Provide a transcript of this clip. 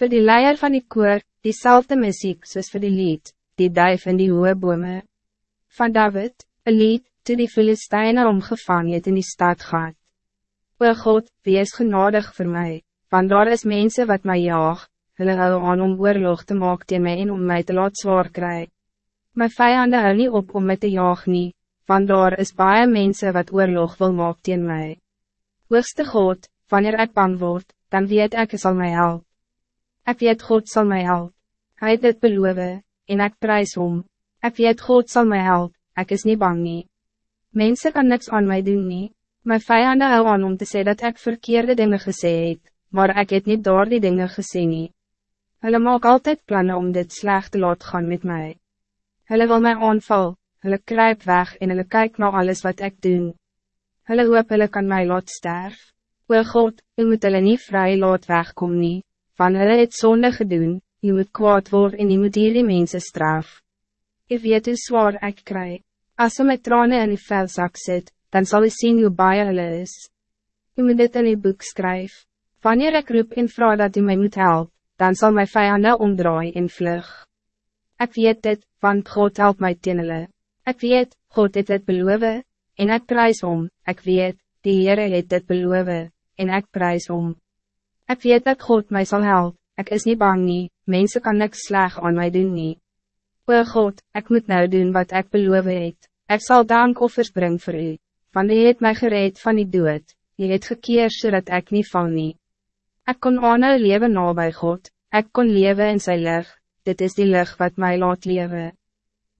Voor die leier van die koor, diezelfde muziek soos voor die lied, die duif in die hoge bome. Van David, een lied, toe die Filisteine omgevang het in die stad gaat. O God, wie is genadig voor mij, want daar is mensen wat mij jaag, hulle hou aan om oorlog te maak tegen mij en om mij te laat zwaar kry. My vijanden hou nie op om mij te jaag nie, want daar is baie mensen wat oorlog wil maak tegen mij. Hoogste God, wanneer ik bang word, dan weet ik zal mij helpen. Ik weet God zal mij helpen. Hij het dit beloof, en ik prijs om. Ik weet God zal mij helpen, ik is niet bang nie. Mensen kan niks aan mij doen nie. Mijn vijanden hou aan om te zeggen dat ik verkeerde dingen gesê het, maar ik het niet door die dingen gesê nie. Hulle maak altijd plannen om dit slecht te laat gaan met mij. Hulle wil mij aanval, hulle kruip weg en hulle kyk naar alles wat ik doe. Hulle hoop hulle kan mij laat sterf. O God, u moet hulle nie vrij laat wegkom nie van hulle het zonde gedoen, je moet kwaad worden en je moet hierdie mense straf. Je weet hoe zwaar ik krijg. Als ze met tranen in die velzak zit, dan zal je zien hoe baie hulle is. Je moet dit in die boek schrijven. Wanneer ik roep en vraag dat u mij moet helpen, dan zal mijn vijanden omdraaien en vlug. Ik weet dit, want God helpt mij teen hulle. Ik weet, God het dit beloof, en ik prijs om, ik weet, die Heere het dit beloof, en ik prijs om. Ik weet dat God mij zal helpen. Ik is niet bang nie, mensen kan niks sleg aan mij doen nie. O God, ik moet nou doen wat ik beloof het. Ik zal dankoffers brengen voor u. Van die het mij gereed van die dood. Je het gekeerd zodat ik niet val nie. Ik kon aanhou leven na bij God. Ik kon leven in zijn lig. Dit is die lig wat mij laat leven.